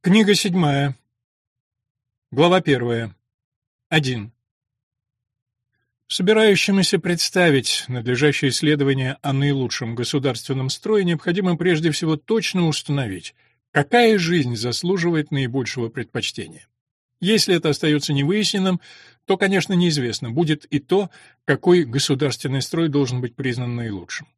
Книга седьмая. Глава первая. Один. Собирающимся представить надлежащее исследование о наилучшем государственном строе необходимо прежде всего точно установить, какая жизнь заслуживает наибольшего предпочтения. Если это остается невыясненным, то, конечно, неизвестно, будет и то, какой государственный строй должен быть признан наилучшим.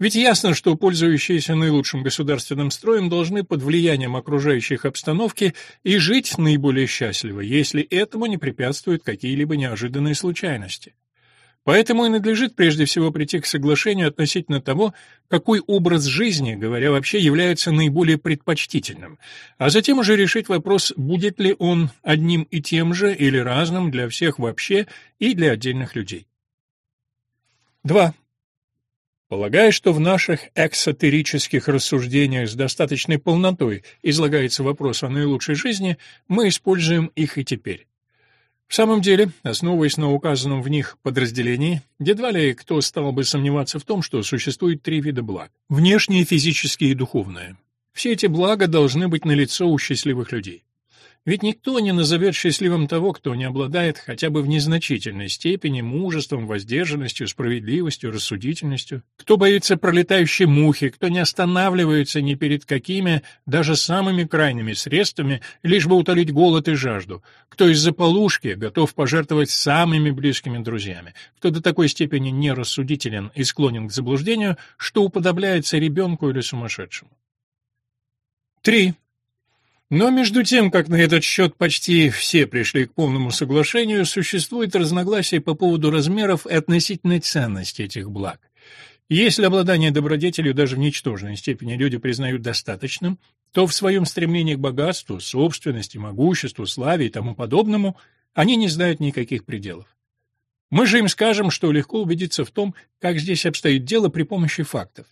Ведь ясно, что пользующиеся наилучшим государственным строем должны под влиянием окружающих обстановки и жить наиболее счастливо, если этому не препятствуют какие-либо неожиданные случайности. Поэтому и надлежит прежде всего прийти к соглашению относительно того, какой образ жизни, говоря вообще, является наиболее предпочтительным, а затем уже решить вопрос, будет ли он одним и тем же или разным для всех вообще и для отдельных людей. 2. Полагая, что в наших эксотерических рассуждениях с достаточной полнотой излагается вопрос о наилучшей жизни, мы используем их и теперь. В самом деле, основываясь на указанном в них подразделении, едва ли кто стал бы сомневаться в том, что существует три вида благ – внешнее, физическое и духовное. Все эти блага должны быть налицо у счастливых людей. Ведь никто не назовет счастливым того, кто не обладает хотя бы в незначительной степени мужеством, воздержанностью, справедливостью, рассудительностью, кто боится пролетающей мухи, кто не останавливается ни перед какими, даже самыми крайними средствами, лишь бы утолить голод и жажду, кто из-за полушки готов пожертвовать самыми близкими друзьями, кто до такой степени нерассудителен и склонен к заблуждению, что уподобляется ребенку или сумасшедшему. 3. Но между тем, как на этот счет почти все пришли к полному соглашению, существует разногласие по поводу размеров и относительной ценности этих благ. Если обладание добродетелью даже в ничтожной степени люди признают достаточным, то в своем стремлении к богатству, собственности, могуществу, славе и тому подобному они не знают никаких пределов. Мы же им скажем, что легко убедиться в том, как здесь обстоит дело при помощи фактов.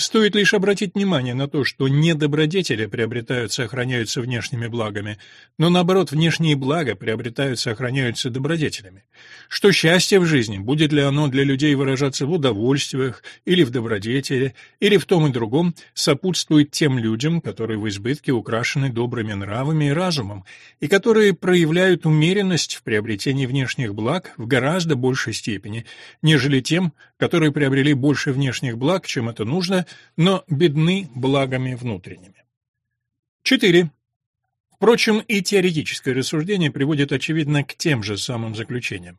Стоит лишь обратить внимание на то, что не добродетели приобретаются и охраняются внешними благами, но наоборот, внешние блага приобретаются и охраняются добродетелями. Что счастье в жизни, будет ли оно для людей выражаться в удовольствиях или в добродетели, или в том и другом, сопутствует тем людям, которые в избытке украшены добрыми нравами и разумом, и которые проявляют умеренность в приобретении внешних благ в гораздо большей степени, нежели тем, которые приобрели больше внешних благ, чем это нужно, но бедны благами внутренними. 4. Впрочем, и теоретическое рассуждение приводит, очевидно, к тем же самым заключениям.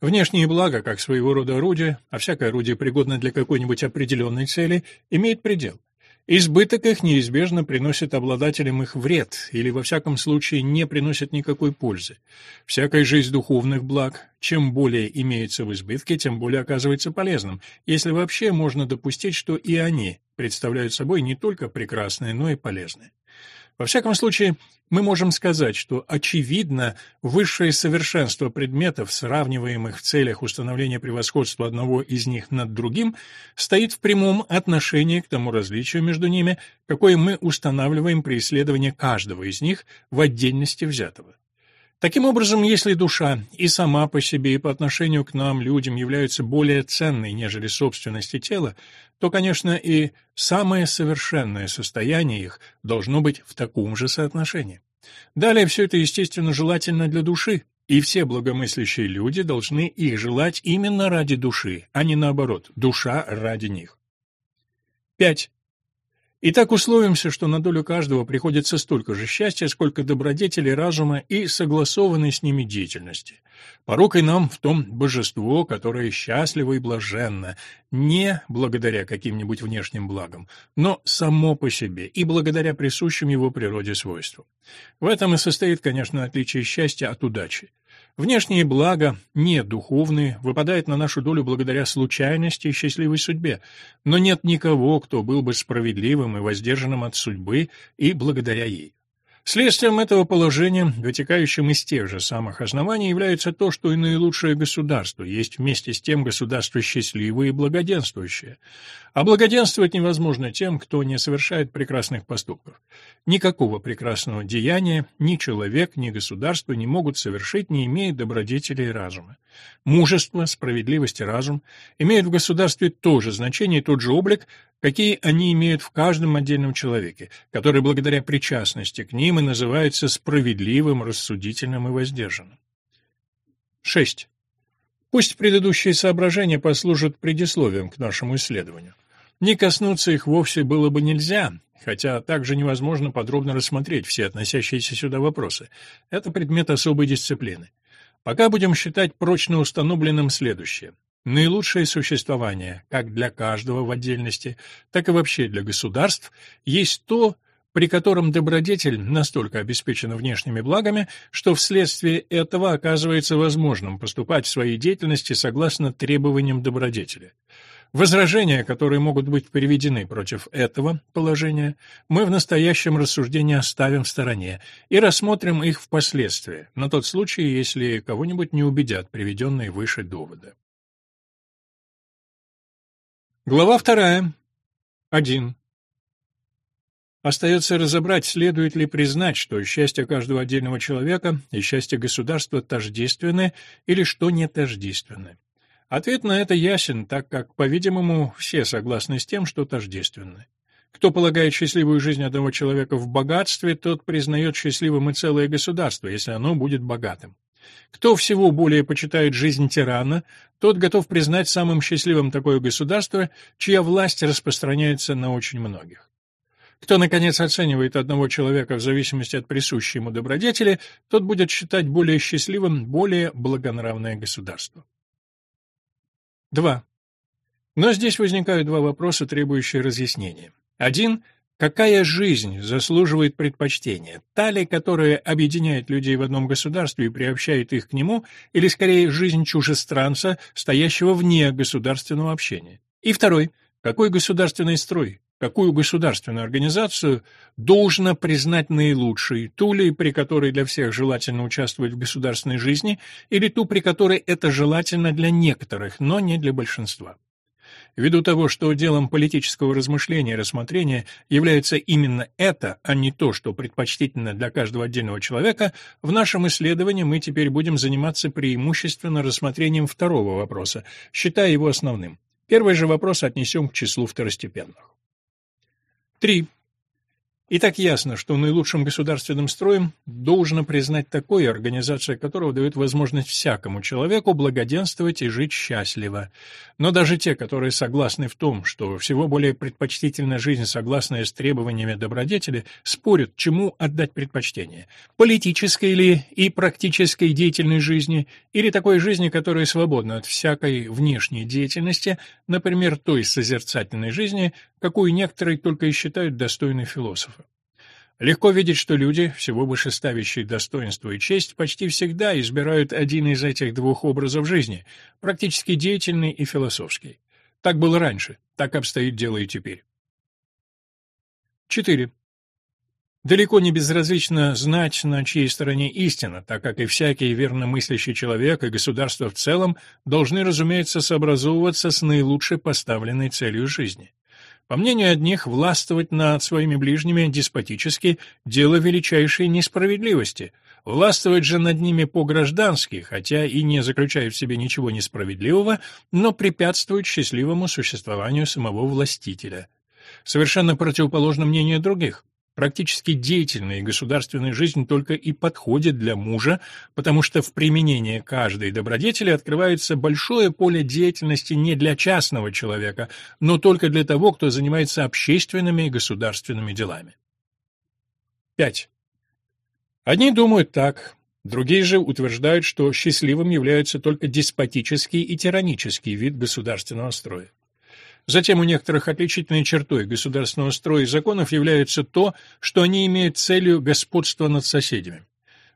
Внешние блага, как своего рода орудие, а всякое орудие пригодно для какой-нибудь определенной цели, имеет предел. Избыток их неизбежно приносит обладателям их вред, или во всяком случае не приносит никакой пользы. Всякая жизнь духовных благ, чем более имеется в избытке, тем более оказывается полезным, если вообще можно допустить, что и они представляют собой не только прекрасное, но и полезное. Во всяком случае, мы можем сказать, что очевидно высшее совершенство предметов, сравниваемых в целях установления превосходства одного из них над другим, стоит в прямом отношении к тому различию между ними, какое мы устанавливаем при исследовании каждого из них в отдельности взятого. Таким образом, если душа и сама по себе, и по отношению к нам, людям, являются более ценной, нежели собственности тела, то, конечно, и самое совершенное состояние их должно быть в таком же соотношении. Далее все это, естественно, желательно для души, и все благомыслящие люди должны их желать именно ради души, а не наоборот, душа ради них. 5. Итак, условимся, что на долю каждого приходится столько же счастья, сколько добродетели разума и согласованной с ними деятельности. Порукой нам в том божество, которое счастливо и блаженно, не благодаря каким-нибудь внешним благам, но само по себе и благодаря присущим его природе свойствам. В этом и состоит, конечно, отличие счастья от удачи. Внешние блага, не духовные, выпадают на нашу долю благодаря случайности и счастливой судьбе, но нет никого, кто был бы справедливым и воздержанным от судьбы и благодаря ей. Следствием этого положения, вытекающим из тех же самых оснований, является то, что и наилучшее государство есть вместе с тем государство счастливое и благоденствующее. А благоденствовать невозможно тем, кто не совершает прекрасных поступков. Никакого прекрасного деяния ни человек, ни государство не могут совершить, не имея добродетели и разума. Мужество, справедливость и разум имеют в государстве то же значение и тот же облик, какие они имеют в каждом отдельном человеке, который благодаря причастности к ним и называется справедливым, рассудительным и воздержанным. 6. Пусть предыдущие соображения послужат предисловием к нашему исследованию. Не коснуться их вовсе было бы нельзя, хотя также невозможно подробно рассмотреть все относящиеся сюда вопросы. Это предмет особой дисциплины. Пока будем считать прочно установленным следующее. Наилучшее существование, как для каждого в отдельности, так и вообще для государств, есть то, при котором добродетель настолько обеспечена внешними благами, что вследствие этого оказывается возможным поступать в своей деятельности согласно требованиям добродетели. Возражения, которые могут быть приведены против этого положения, мы в настоящем рассуждении оставим в стороне и рассмотрим их впоследствии, на тот случай, если кого-нибудь не убедят приведенные выше доводы. Глава вторая. 1. Остается разобрать, следует ли признать, что счастье каждого отдельного человека и счастье государства тождественны или что не тождественны. Ответ на это ясен, так как, по-видимому, все согласны с тем, что тождественны. Кто полагает счастливую жизнь одного человека в богатстве, тот признает счастливым и целое государство, если оно будет богатым. Кто всего более почитает жизнь тирана, тот готов признать самым счастливым такое государство, чья власть распространяется на очень многих. Кто, наконец, оценивает одного человека в зависимости от присущей ему добродетели, тот будет считать более счастливым более благонравное государство. 2. Но здесь возникают два вопроса, требующие разъяснения. Один — Какая жизнь заслуживает предпочтения? Та ли, которая объединяет людей в одном государстве и приобщает их к нему, или скорее жизнь чужестранца, стоящего вне государственного общения? И второй. Какой государственный строй, какую государственную организацию должно признать наилучшей, ту ли, при которой для всех желательно участвовать в государственной жизни, или ту, при которой это желательно для некоторых, но не для большинства. Ввиду того, что делом политического размышления и рассмотрения является именно это, а не то, что предпочтительно для каждого отдельного человека, в нашем исследовании мы теперь будем заниматься преимущественно рассмотрением второго вопроса, считая его основным. Первый же вопрос отнесем к числу второстепенных. 3. И так ясно, что наилучшим государственным строем должно признать такое, организация которого дает возможность всякому человеку благоденствовать и жить счастливо. Но даже те, которые согласны в том, что всего более предпочтительна жизнь, согласная с требованиями добродетели, спорят, чему отдать предпочтение – политической ли и практической деятельной жизни, или такой жизни, которая свободна от всякой внешней деятельности, например, той созерцательной жизни, какую некоторые только и считают достойной философа. Легко видеть, что люди, всего выше ставящие достоинство и честь, почти всегда избирают один из этих двух образов жизни, практически деятельный и философский. Так было раньше, так обстоит дело и теперь. 4. Далеко не безразлично знать, на чьей стороне истина, так как и всякий верно мыслящий человек и государство в целом должны, разумеется, сообразовываться с наилучшей поставленной целью жизни. По мнению одних, властвовать над своими ближними деспотически – дело величайшей несправедливости. Властвовать же над ними по-граждански, хотя и не заключая в себе ничего несправедливого, но препятствует счастливому существованию самого властителя. Совершенно противоположно мнению других. Практически деятельная государственная жизнь только и подходит для мужа, потому что в применении каждой добродетели открывается большое поле деятельности не для частного человека, но только для того, кто занимается общественными и государственными делами. 5. Одни думают так, другие же утверждают, что счастливым являются только деспотический и тиранический вид государственного строя. Затем у некоторых отличительной чертой государственного строя и законов является то, что они имеют целью господства над соседями.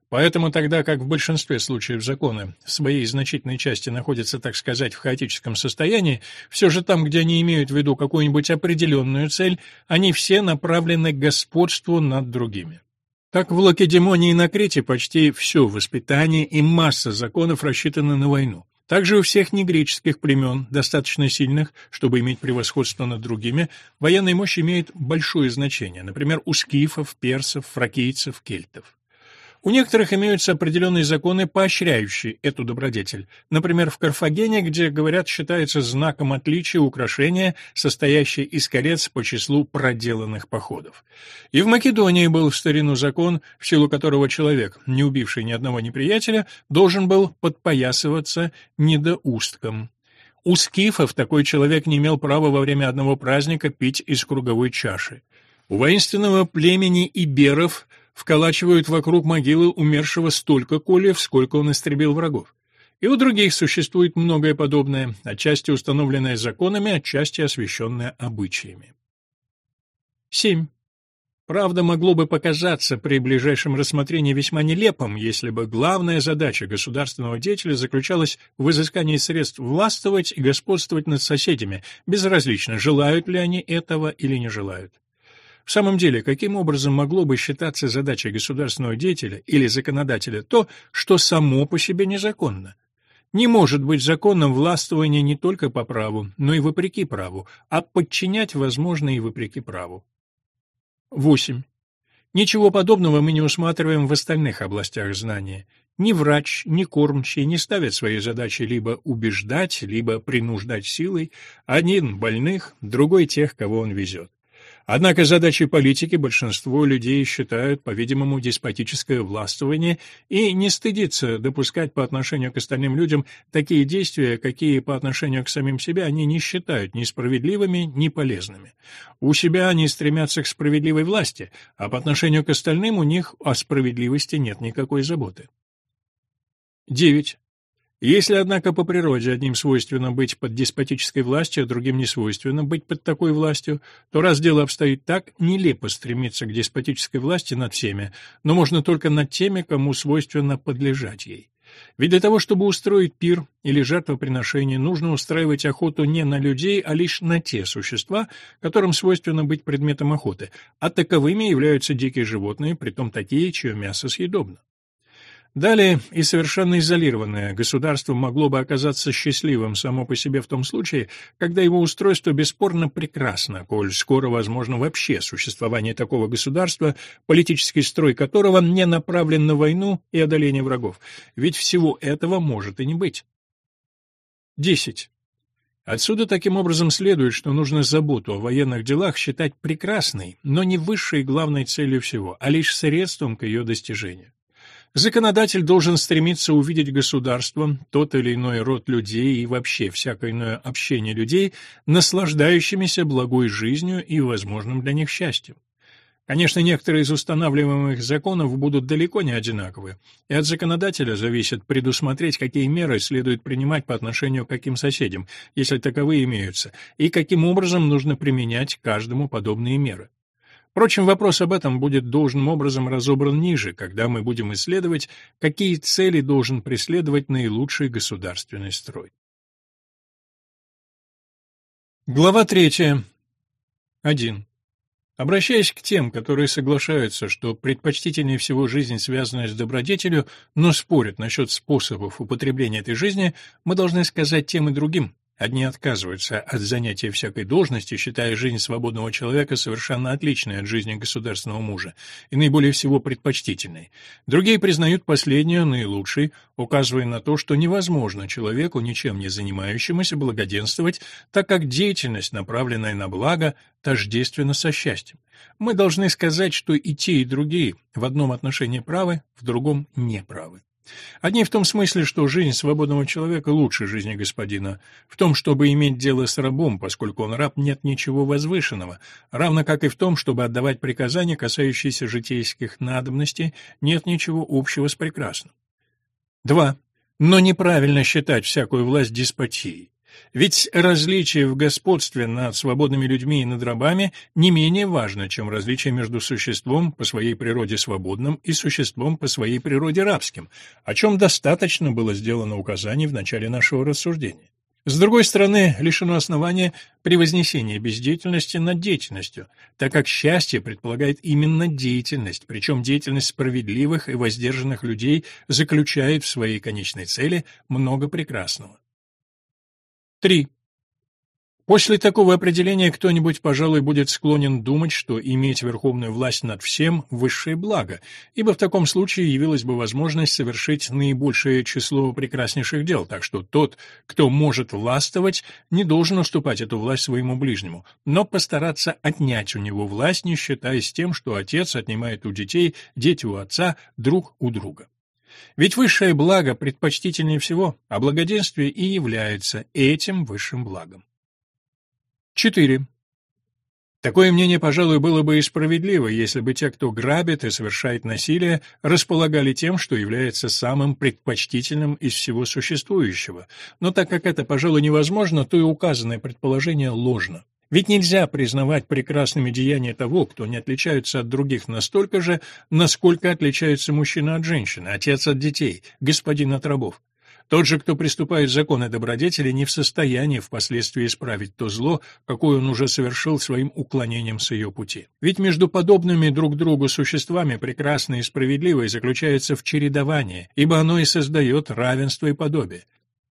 Поэтому тогда как в большинстве случаев законы в своей значительной части находятся, так сказать, в хаотическом состоянии, все же там, где они имеют в виду какую-нибудь определенную цель, они все направлены к господству над другими. Так в Лакедемонии и на Крите почти все воспитание и масса законов рассчитаны на войну. Также у всех негреческих племен, достаточно сильных, чтобы иметь превосходство над другими, военная мощь имеет большое значение, например, у скифов, персов, фракийцев, кельтов. У некоторых имеются определенные законы, поощряющие эту добродетель. Например, в Карфагене, где, говорят, считается знаком отличия украшение, состоящее из колец по числу проделанных походов. И в Македонии был в старину закон, в силу которого человек, не убивший ни одного неприятеля, должен был подпоясываться недоустком. У скифов такой человек не имел права во время одного праздника пить из круговой чаши. У воинственного племени иберов вколачивают вокруг могилы умершего столько кольев, сколько он истребил врагов. И у других существует многое подобное, отчасти установленное законами, отчасти освященное обычаями. 7. Правда, могло бы показаться при ближайшем рассмотрении весьма нелепым, если бы главная задача государственного деятеля заключалась в изыскании средств властвовать и господствовать над соседями, безразлично, желают ли они этого или не желают. В самом деле, каким образом могло бы считаться задачей государственного деятеля или законодателя то, что само по себе незаконно? Не может быть законным властвование не только по праву, но и вопреки праву, а подчинять возможно и вопреки праву. 8. Ничего подобного мы не усматриваем в остальных областях знания. Ни врач, ни кормчий не ставят своей задачей либо убеждать, либо принуждать силой, один больных, другой тех, кого он везет. Однако задачей политики большинство людей считают, по-видимому, деспотическое властвование и не стыдится допускать по отношению к остальным людям такие действия, какие по отношению к самим себе они не считают ни справедливыми, ни полезными. У себя они стремятся к справедливой власти, а по отношению к остальным у них о справедливости нет никакой заботы. 9. Если, однако, по природе одним свойственно быть под деспотической властью, а другим не свойственно быть под такой властью, то раз дело обстоит так, нелепо стремиться к деспотической власти над всеми, но можно только над теми, кому свойственно подлежать ей. Ведь для того, чтобы устроить пир или жертвоприношение, нужно устраивать охоту не на людей, а лишь на те существа, которым свойственно быть предметом охоты, а таковыми являются дикие животные, притом такие, чье мясо съедобно. Далее, и совершенно изолированное государство могло бы оказаться счастливым само по себе в том случае, когда его устройство бесспорно прекрасно, коль скоро возможно вообще существование такого государства, политический строй которого не направлен на войну и одоление врагов. Ведь всего этого может и не быть. 10. Отсюда таким образом следует, что нужно заботу о военных делах считать прекрасной, но не высшей главной целью всего, а лишь средством к ее достижению. Законодатель должен стремиться увидеть государство, тот или иной род людей и вообще всякое иное общение людей, наслаждающимися благой жизнью и возможным для них счастьем. Конечно, некоторые из устанавливаемых законов будут далеко не одинаковы, и от законодателя зависит предусмотреть, какие меры следует принимать по отношению к каким соседям, если таковые имеются, и каким образом нужно применять каждому подобные меры. Впрочем, вопрос об этом будет должным образом разобран ниже, когда мы будем исследовать, какие цели должен преследовать наилучший государственный строй. Глава 3. 1. Обращаясь к тем, которые соглашаются, что предпочтительнее всего жизнь, связанная с добродетелью, но спорят насчет способов употребления этой жизни, мы должны сказать тем и другим, Одни отказываются от занятия всякой должности, считая жизнь свободного человека совершенно отличной от жизни государственного мужа и наиболее всего предпочтительной. Другие признают последнюю наилучшей, указывая на то, что невозможно человеку, ничем не занимающемуся, благоденствовать, так как деятельность, направленная на благо, тождественна со счастьем. Мы должны сказать, что и те, и другие в одном отношении правы, в другом неправы. Одни в том смысле, что жизнь свободного человека лучше жизни господина, в том, чтобы иметь дело с рабом, поскольку он раб, нет ничего возвышенного, равно как и в том, чтобы отдавать приказания, касающиеся житейских надобностей, нет ничего общего с прекрасным. 2. Но неправильно считать всякую власть деспотией. Ведь различие в господстве над свободными людьми и над рабами не менее важно, чем различие между существом по своей природе свободным и существом по своей природе рабским, о чем достаточно было сделано указаний в начале нашего рассуждения. С другой стороны, лишено основания превознесения бездеятельности над деятельностью, так как счастье предполагает именно деятельность, причем деятельность справедливых и воздержанных людей заключает в своей конечной цели много прекрасного. 3. После такого определения кто-нибудь, пожалуй, будет склонен думать, что иметь верховную власть над всем – высшее благо, ибо в таком случае явилась бы возможность совершить наибольшее число прекраснейших дел, так что тот, кто может властвовать, не должен уступать эту власть своему ближнему, но постараться отнять у него власть, не считаясь тем, что отец отнимает у детей, дети у отца, друг у друга. Ведь высшее благо предпочтительнее всего, а благоденствие и является этим высшим благом. 4. Такое мнение, пожалуй, было бы и справедливо, если бы те, кто грабит и совершает насилие, располагали тем, что является самым предпочтительным из всего существующего. Но так как это, пожалуй, невозможно, то и указанное предположение ложно. Ведь нельзя признавать прекрасными деяния того, кто не отличается от других настолько же, насколько отличаются мужчина от женщины, отец от детей, господин от рабов. Тот же, кто приступает законы добродетели, не в состоянии впоследствии исправить то зло, какое он уже совершил своим уклонением с ее пути. Ведь между подобными друг другу существами прекрасное и справедливое заключается в чередовании, ибо оно и создает равенство и подобие.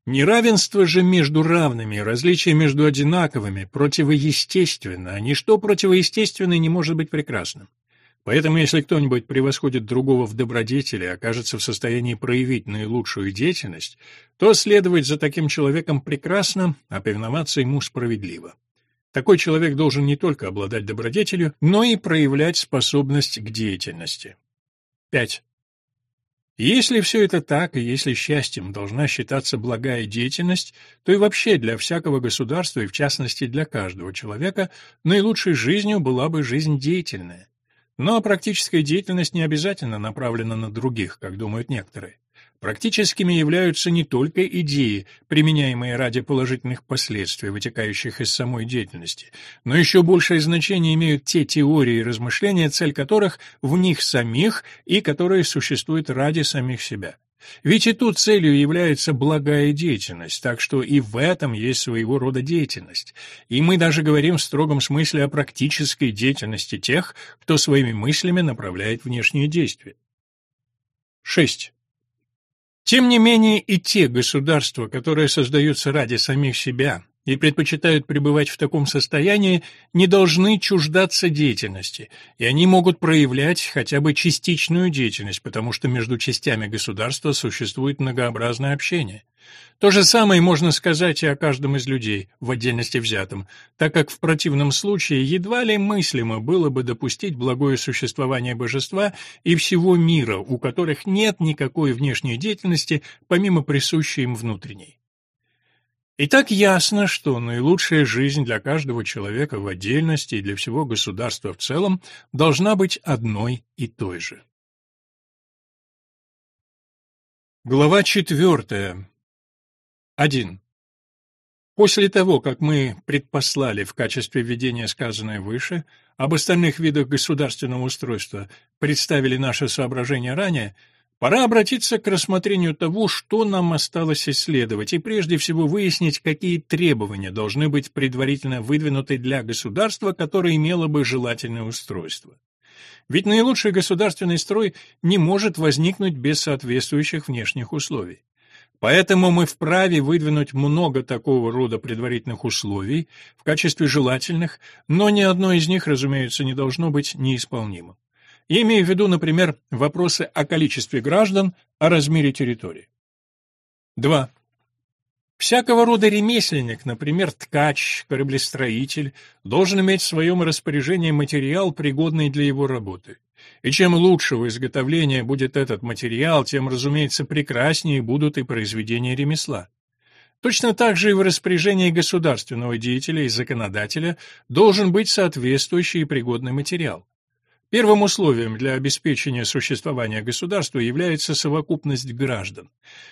Неравенство же между равными, различие между одинаковыми противоестественно, а ничто противоестественное не может быть прекрасным. Поэтому если кто-нибудь превосходит другого в добродетели и окажется в состоянии проявить наилучшую деятельность, то следовать за таким человеком прекрасно, а повиноваться ему справедливо. Такой человек должен не только обладать добродетелью, но и проявлять способность к деятельности. 5. Если все это так, и если счастьем должна считаться благая деятельность, то и вообще для всякого государства, и в частности для каждого человека, наилучшей жизнью была бы жизнь деятельная. Но практическая деятельность не обязательно направлена на других, как думают некоторые. Практическими являются не только идеи, применяемые ради положительных последствий, вытекающих из самой деятельности, но еще большее значение имеют те теории и размышления, цель которых в них самих и которые существуют ради самих себя. Ведь и тут целью является благая деятельность, так что и в этом есть своего рода деятельность. И мы даже говорим в строгом смысле о практической деятельности тех, кто своими мыслями направляет внешние действия. 6. Тем не менее и те государства, которые создаются ради самих себя, и предпочитают пребывать в таком состоянии, не должны чуждаться деятельности, и они могут проявлять хотя бы частичную деятельность, потому что между частями государства существует многообразное общение. То же самое можно сказать и о каждом из людей, в отдельности взятом, так как в противном случае едва ли мыслимо было бы допустить благое существование божества и всего мира, у которых нет никакой внешней деятельности, помимо присущей им внутренней. И так ясно, что наилучшая жизнь для каждого человека в отдельности и для всего государства в целом должна быть одной и той же. Глава четвертая. 1. После того, как мы предпослали в качестве введения сказанное выше, об остальных видах государственного устройства представили наши соображения ранее, Пора обратиться к рассмотрению того, что нам осталось исследовать, и прежде всего выяснить, какие требования должны быть предварительно выдвинуты для государства, которое имело бы желательное устройство. Ведь наилучший государственный строй не может возникнуть без соответствующих внешних условий. Поэтому мы вправе выдвинуть много такого рода предварительных условий в качестве желательных, но ни одно из них, разумеется, не должно быть неисполнимым. Я имею в виду, например, вопросы о количестве граждан, о размере территории. 2. Всякого рода ремесленник, например, ткач, кораблестроитель, должен иметь в своем распоряжении материал, пригодный для его работы. И чем лучшего изготовления будет этот материал, тем, разумеется, прекраснее будут и произведения ремесла. Точно так же и в распоряжении государственного деятеля и законодателя должен быть соответствующий и пригодный материал. Первым условием для обеспечения существования государства является совокупность граждан.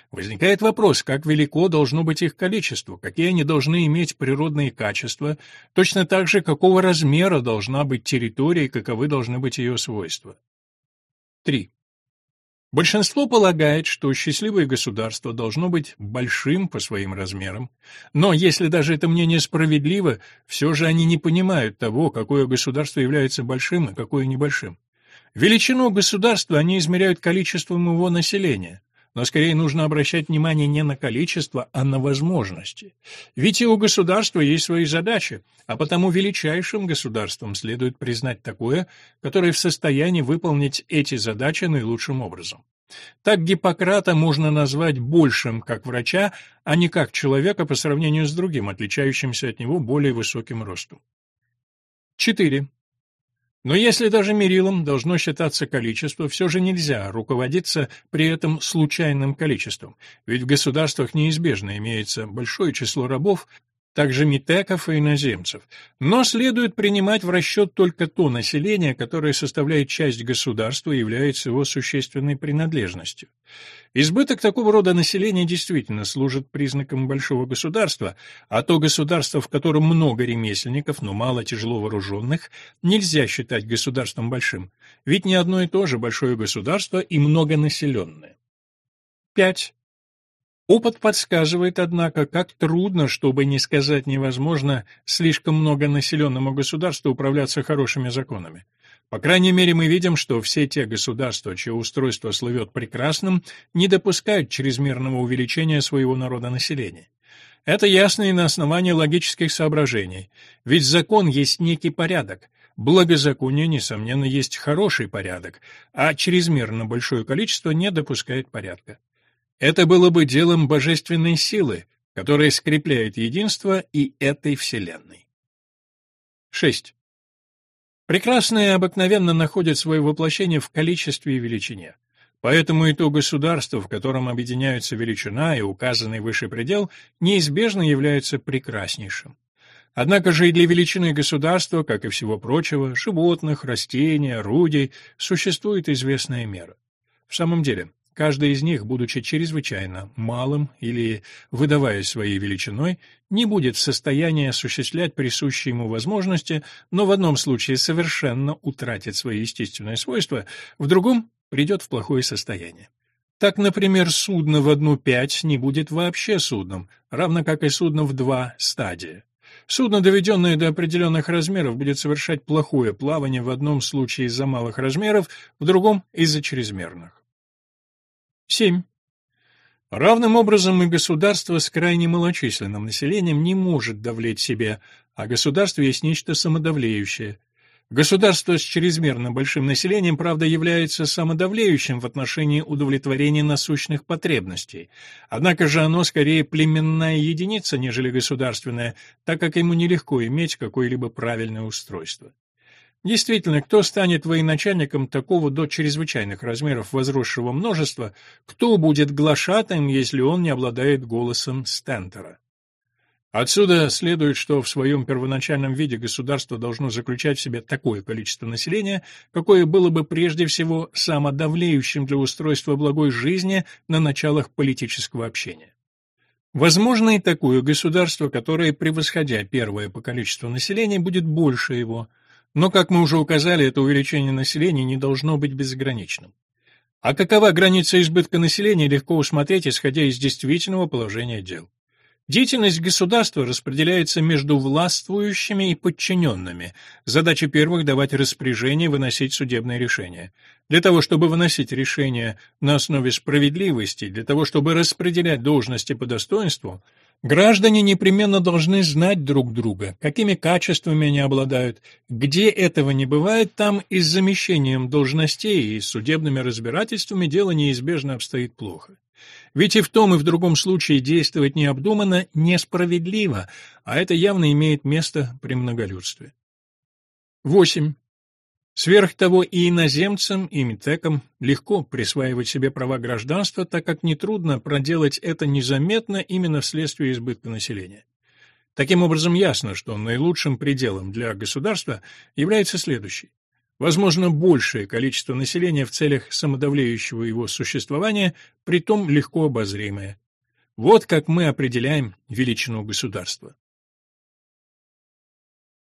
Возникает вопрос, как велико должно быть их количество, какие они должны иметь природные качества, точно так же, какого размера должна быть территория и каковы должны быть ее свойства. 3. Большинство полагает, что счастливое государство должно быть большим по своим размерам, но если даже это мнение справедливо, все же они не понимают того, какое государство является большим, а какое небольшим. Величину государства они измеряют количеством его населения, но скорее нужно обращать внимание не на количество, а на возможности. Ведь и у государства есть свои задачи, а потому величайшим государством следует признать такое, которое в состоянии выполнить эти задачи наилучшим образом. Так Гиппократа можно назвать большим как врача, а не как человека по сравнению с другим, отличающимся от него более высоким ростом. 4. Но если даже мерилом должно считаться количество, все же нельзя руководиться при этом случайным количеством, ведь в государствах неизбежно имеется большое число рабов, также митеков и иноземцев, но следует принимать в расчет только то население, которое составляет часть государства и является его существенной принадлежностью. Избыток такого рода населения действительно служит признаком большого государства, а то государство, в котором много ремесленников, но мало тяжело вооруженных, нельзя считать государством большим, ведь не одно и то же большое государство и многонаселенное. 5. Опыт подсказывает, однако, как трудно, чтобы не сказать невозможно, слишком многонаселенному государству управляться хорошими законами. По крайней мере, мы видим, что все те государства, чье устройство слывет прекрасным, не допускают чрезмерного увеличения своего народонаселения. Это ясно и на основании логических соображений, ведь закон есть некий порядок, благозаконие, несомненно, есть хороший порядок, а чрезмерно большое количество не допускает порядка. Это было бы делом божественной силы, которая скрепляет единство и этой Вселенной. 6. Прекрасное обыкновенно находит свое воплощение в количестве и величине. Поэтому и то государство, в котором объединяются величина и указанный выше предел, неизбежно является прекраснейшим. Однако же и для величины государства, как и всего прочего, животных, растений, орудий, существует известная мера. В самом деле, Каждый из них, будучи чрезвычайно малым или выдаваясь своей величиной, не будет в состоянии осуществлять присущие ему возможности, но в одном случае совершенно утратит свои естественные свойства, в другом придет в плохое состояние. Так, например, судно в одну пять не будет вообще судном, равно как и судно в два стадия. Судно, доведенное до определенных размеров, будет совершать плохое плавание в одном случае из-за малых размеров, в другом — из-за чрезмерных. 7. Равным образом и государство с крайне малочисленным населением не может давлеть себе, а государство есть нечто самодавлеющее. Государство с чрезмерно большим населением, правда, является самодавлеющим в отношении удовлетворения насущных потребностей. Однако же оно скорее племенная единица, нежели государственная, так как ему нелегко иметь какое-либо правильное устройство. Действительно, кто станет военачальником такого до чрезвычайных размеров возросшего множества, кто будет глашатаем, если он не обладает голосом Стентера? Отсюда следует, что в своем первоначальном виде государство должно заключать в себе такое количество населения, какое было бы прежде всего самодавлеющим для устройства благой жизни на началах политического общения. Возможно и такое государство, которое, превосходя первое по количеству населения, будет больше его – но, как мы уже указали, это увеличение населения не должно быть безграничным. А какова граница избытка населения, легко усмотреть, исходя из действительного положения дел. Деятельность государства распределяется между властвующими и подчиненными. Задача первых – давать распоряжение, выносить судебные решения. Для того, чтобы выносить решения на основе справедливости, для того, чтобы распределять должности по достоинству – Граждане непременно должны знать друг друга, какими качествами они обладают. Где этого не бывает, там и с замещением должностей и с судебными разбирательствами дело неизбежно обстоит плохо. Ведь и в том, и в другом случае действовать необдуманно несправедливо, а это явно имеет место при многолюдстве. 8. Сверх того, и иноземцам, и метекам легко присваивать себе права гражданства, так как нетрудно проделать это незаметно именно вследствие избытка населения. Таким образом, ясно, что наилучшим пределом для государства является следующий. Возможно, большее количество населения в целях самодавлеющего его существования, притом легко обозримое. Вот как мы определяем величину государства.